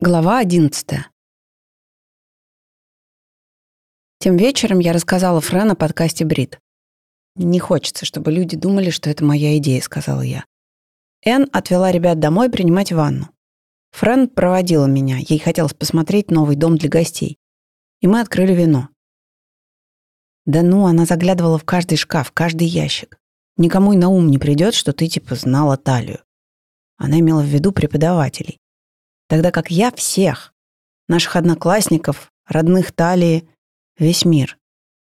Глава 11. Тем вечером я рассказала Френ о подкасте «Брит». «Не хочется, чтобы люди думали, что это моя идея», — сказала я. Энн отвела ребят домой принимать ванну. Френ проводила меня, ей хотелось посмотреть новый дом для гостей. И мы открыли вино. Да ну, она заглядывала в каждый шкаф, каждый ящик. Никому и на ум не придет, что ты типа знала талию. Она имела в виду преподавателей тогда как я всех, наших одноклассников, родных Талии, весь мир.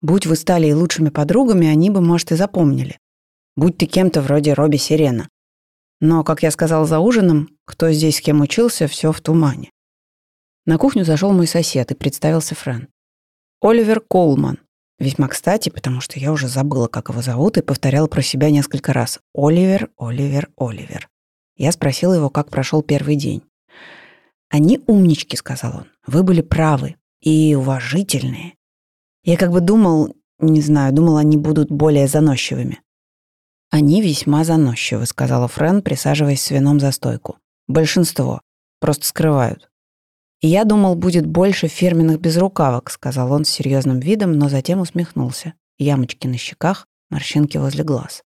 Будь вы с Талией лучшими подругами, они бы, может, и запомнили. Будь ты кем-то вроде Робби Сирена. Но, как я сказал за ужином, кто здесь с кем учился, все в тумане. На кухню зашел мой сосед и представился Френ. Оливер Колман. Весьма кстати, потому что я уже забыла, как его зовут, и повторяла про себя несколько раз. Оливер, Оливер, Оливер. Я спросила его, как прошел первый день. «Они умнички», — сказал он. «Вы были правы и уважительные. Я как бы думал, не знаю, думал, они будут более заносчивыми». «Они весьма заносчивы», — сказала Френ, присаживаясь с вином за стойку. «Большинство. Просто скрывают». «И я думал, будет больше фирменных безрукавок», — сказал он с серьезным видом, но затем усмехнулся. Ямочки на щеках, морщинки возле глаз.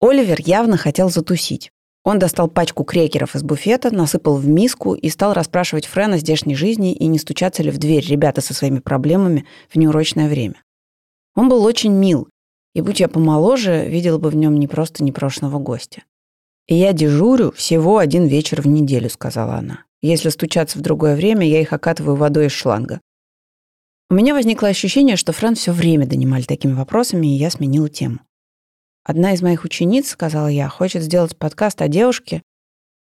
Оливер явно хотел затусить. Он достал пачку крекеров из буфета, насыпал в миску и стал расспрашивать Френа о здешней жизни и не стучаться ли в дверь ребята со своими проблемами в неурочное время. Он был очень мил, и будь я помоложе, видела бы в нем не просто непрошенного гостя. «И я дежурю всего один вечер в неделю», — сказала она. «Если стучаться в другое время, я их окатываю водой из шланга». У меня возникло ощущение, что Френ все время донимали такими вопросами, и я сменила тему. Одна из моих учениц, сказала я, хочет сделать подкаст о девушке,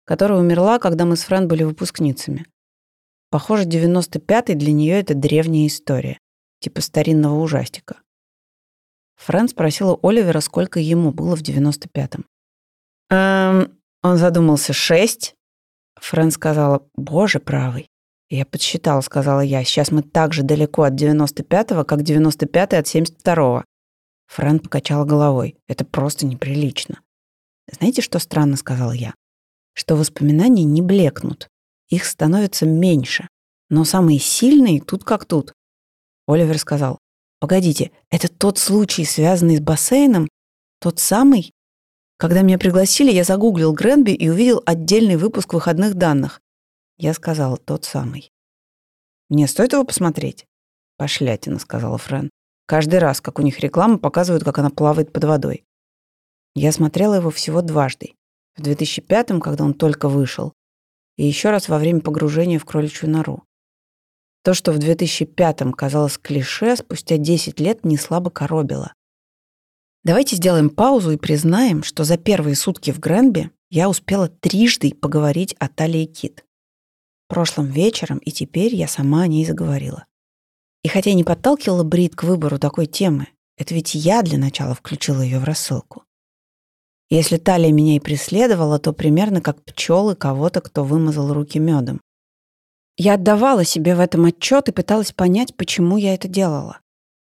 которая умерла, когда мы с Френ были выпускницами. Похоже, 95-й для нее это древняя история, типа старинного ужастика. Френ спросила Оливера, сколько ему было в 95-м. «Эм...» Он задумался. «Шесть?» Френ сказала, «Боже правый». Я подсчитала, сказала я. Сейчас мы так же далеко от 95-го, как 95-й от 72-го. Фран покачал головой. Это просто неприлично. Знаете, что странно, сказал я? Что воспоминания не блекнут. Их становится меньше. Но самые сильные тут как тут. Оливер сказал. Погодите, это тот случай, связанный с бассейном? Тот самый? Когда меня пригласили, я загуглил Гренби и увидел отдельный выпуск выходных данных. Я сказал, тот самый. Мне стоит его посмотреть? Пошлятина, сказала Френ. Каждый раз, как у них реклама, показывают, как она плавает под водой. Я смотрела его всего дважды. В 2005-м, когда он только вышел, и еще раз во время погружения в кроличью нору. То, что в 2005-м казалось клише, спустя 10 лет не слабо коробило. Давайте сделаем паузу и признаем, что за первые сутки в Гренби я успела трижды поговорить о Талии Кит. Прошлым вечером и теперь я сама о ней заговорила. И хотя не подталкивала Брит к выбору такой темы, это ведь я для начала включила ее в рассылку. Если талия меня и преследовала, то примерно как пчелы кого-то, кто вымазал руки медом. Я отдавала себе в этом отчет и пыталась понять, почему я это делала.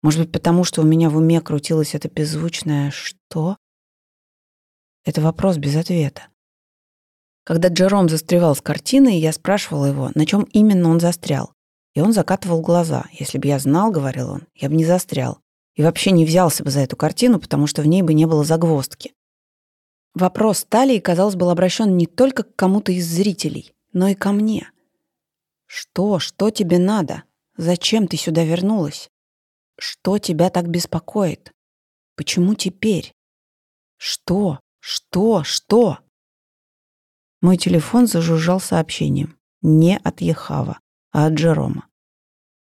Может быть, потому что у меня в уме крутилось это беззвучное «что?». Это вопрос без ответа. Когда Джером застревал с картиной, я спрашивала его, на чем именно он застрял. И он закатывал глаза. «Если бы я знал, — говорил он, — я бы не застрял. И вообще не взялся бы за эту картину, потому что в ней бы не было загвоздки». Вопрос Талии, казалось, был обращен не только к кому-то из зрителей, но и ко мне. «Что? Что тебе надо? Зачем ты сюда вернулась? Что тебя так беспокоит? Почему теперь? Что? Что? Что?» Мой телефон зажужжал сообщением. Не от Ехава а от Джерома.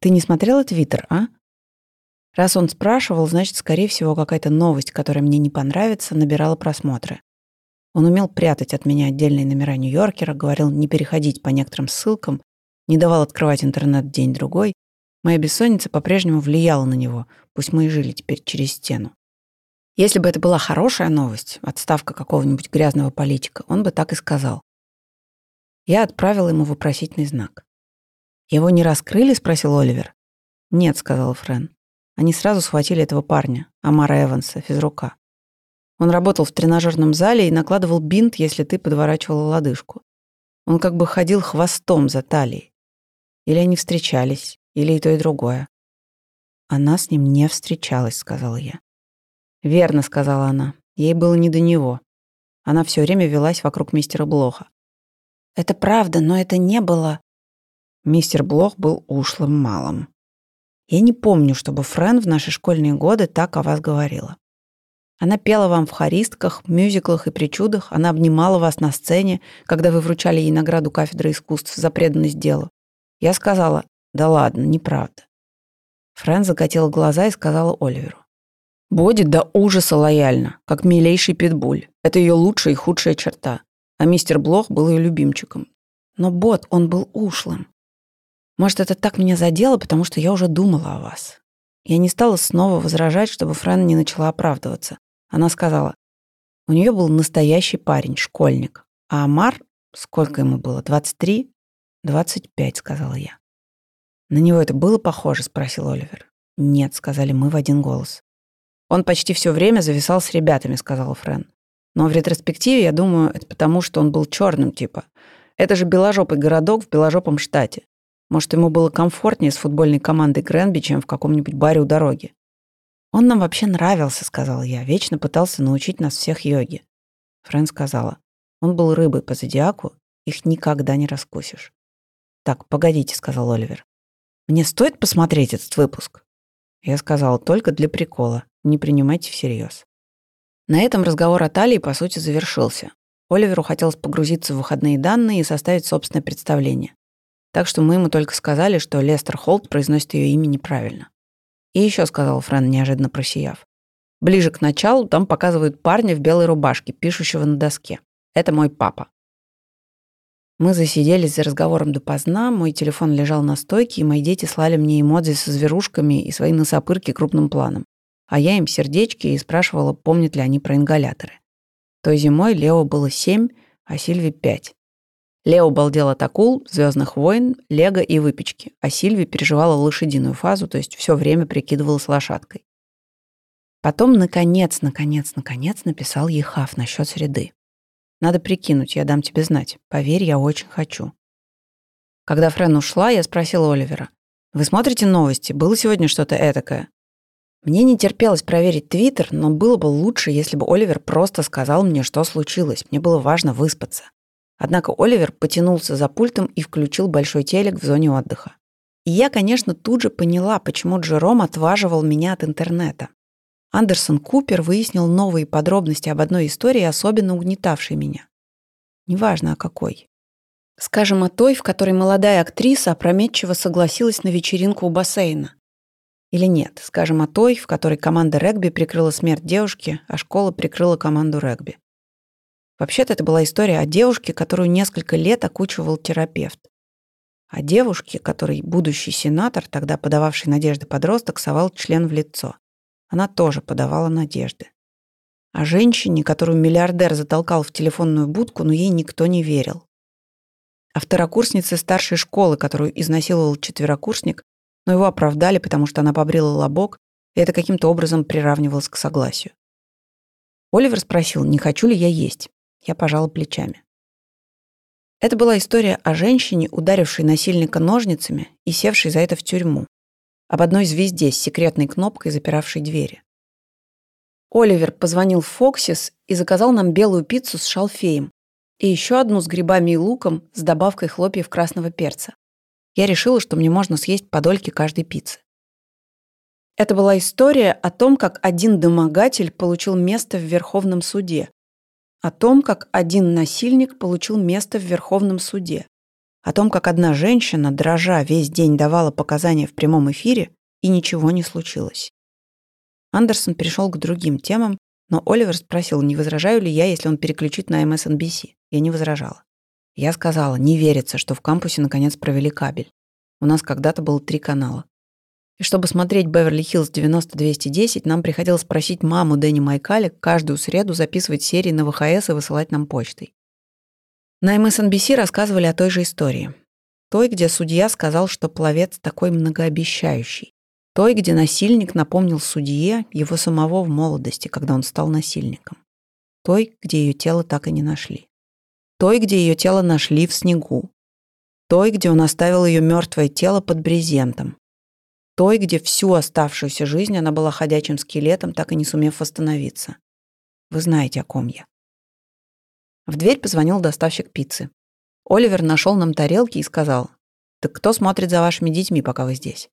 Ты не смотрела Твиттер, а? Раз он спрашивал, значит, скорее всего, какая-то новость, которая мне не понравится, набирала просмотры. Он умел прятать от меня отдельные номера Нью-Йоркера, говорил не переходить по некоторым ссылкам, не давал открывать интернет день-другой. Моя бессонница по-прежнему влияла на него, пусть мы и жили теперь через стену. Если бы это была хорошая новость, отставка какого-нибудь грязного политика, он бы так и сказал. Я отправил ему вопросительный знак. «Его не раскрыли?» — спросил Оливер. «Нет», — сказал Френ. Они сразу схватили этого парня, Амара Эванса, физрука. Он работал в тренажерном зале и накладывал бинт, если ты подворачивала лодыжку. Он как бы ходил хвостом за талией. Или они встречались, или и то, и другое. Она с ним не встречалась, сказала я. Верно, сказала она. Ей было не до него. Она все время велась вокруг мистера Блоха. Это правда, но это не было... Мистер Блох был ушлым малым. Я не помню, чтобы Френ в наши школьные годы так о вас говорила. Она пела вам в хористках, мюзиклах и причудах, она обнимала вас на сцене, когда вы вручали ей награду кафедры искусств за преданность делу. Я сказала, да ладно, неправда. Фрэн закатила глаза и сказала Оливеру. Будет до ужаса лояльна, как милейший питбуль. Это ее лучшая и худшая черта. А мистер Блох был ее любимчиком. Но Бот, он был ушлым. Может, это так меня задело, потому что я уже думала о вас. Я не стала снова возражать, чтобы Фрэн не начала оправдываться. Она сказала, у нее был настоящий парень, школьник. А Амар, сколько ему было, 23? 25, сказала я. На него это было похоже, спросил Оливер. Нет, сказали мы в один голос. Он почти все время зависал с ребятами, сказал Фрэн. Но в ретроспективе, я думаю, это потому, что он был черным типа. Это же беложопый городок в беложопом штате. Может, ему было комфортнее с футбольной командой Гренби, чем в каком-нибудь баре у дороги. «Он нам вообще нравился», — сказал я. «Вечно пытался научить нас всех йоги». Фрэн сказала. «Он был рыбой по зодиаку, их никогда не раскусишь». «Так, погодите», — сказал Оливер. «Мне стоит посмотреть этот выпуск?» Я сказала, только для прикола. Не принимайте всерьез. На этом разговор о Талии, по сути, завершился. Оливеру хотелось погрузиться в выходные данные и составить собственное представление. Так что мы ему только сказали, что Лестер Холт произносит ее имя неправильно. И еще сказал Фрэн, неожиданно просияв. Ближе к началу там показывают парня в белой рубашке, пишущего на доске. Это мой папа. Мы засиделись за разговором допоздна, мой телефон лежал на стойке, и мои дети слали мне эмодзи со зверушками и свои носопырки крупным планом. А я им сердечки и спрашивала, помнят ли они про ингаляторы. Той зимой Лео было семь, а Сильве пять. Лео балдел от акул, звездных войн, лего и выпечки, а Сильви переживала лошадиную фазу, то есть все время прикидывалась лошадкой. Потом, наконец, наконец, наконец написал ей Хав насчет среды. Надо прикинуть, я дам тебе знать. Поверь, я очень хочу. Когда Френ ушла, я спросила Оливера. «Вы смотрите новости? Было сегодня что-то этакое?» Мне не терпелось проверить Твиттер, но было бы лучше, если бы Оливер просто сказал мне, что случилось. Мне было важно выспаться. Однако Оливер потянулся за пультом и включил большой телек в зоне отдыха. И я, конечно, тут же поняла, почему Джером отваживал меня от интернета. Андерсон Купер выяснил новые подробности об одной истории, особенно угнетавшей меня. Неважно, о какой. Скажем, о той, в которой молодая актриса опрометчиво согласилась на вечеринку у бассейна. Или нет, скажем, о той, в которой команда регби прикрыла смерть девушки, а школа прикрыла команду регби. Вообще-то это была история о девушке, которую несколько лет окучивал терапевт. О девушке, которой будущий сенатор, тогда подававший надежды подросток, совал член в лицо. Она тоже подавала надежды. О женщине, которую миллиардер затолкал в телефонную будку, но ей никто не верил. О второкурснице старшей школы, которую изнасиловал четверокурсник, но его оправдали, потому что она побрила лобок, и это каким-то образом приравнивалось к согласию. Оливер спросил, не хочу ли я есть. Я пожала плечами. Это была история о женщине, ударившей насильника ножницами и севшей за это в тюрьму. Об одной звезде с секретной кнопкой, запиравшей двери. Оливер позвонил в Фоксис и заказал нам белую пиццу с шалфеем и еще одну с грибами и луком с добавкой хлопьев красного перца. Я решила, что мне можно съесть по дольке каждой пиццы. Это была история о том, как один домогатель получил место в Верховном суде, о том, как один насильник получил место в Верховном суде. О том, как одна женщина, дрожа, весь день давала показания в прямом эфире, и ничего не случилось. Андерсон перешел к другим темам, но Оливер спросил, не возражаю ли я, если он переключит на MSNBC. Я не возражала. Я сказала, не верится, что в кампусе наконец провели кабель. У нас когда-то было три канала. И чтобы смотреть «Беверли-Хиллз 90-210», нам приходилось просить маму Дэнни Майкалик каждую среду записывать серии на ВХС и высылать нам почтой. На MSNBC рассказывали о той же истории. Той, где судья сказал, что пловец такой многообещающий. Той, где насильник напомнил судье его самого в молодости, когда он стал насильником. Той, где ее тело так и не нашли. Той, где ее тело нашли в снегу. Той, где он оставил ее мертвое тело под брезентом. Той, где всю оставшуюся жизнь она была ходячим скелетом, так и не сумев восстановиться. Вы знаете, о ком я. В дверь позвонил доставщик пиццы. Оливер нашел нам тарелки и сказал, «Так кто смотрит за вашими детьми, пока вы здесь?»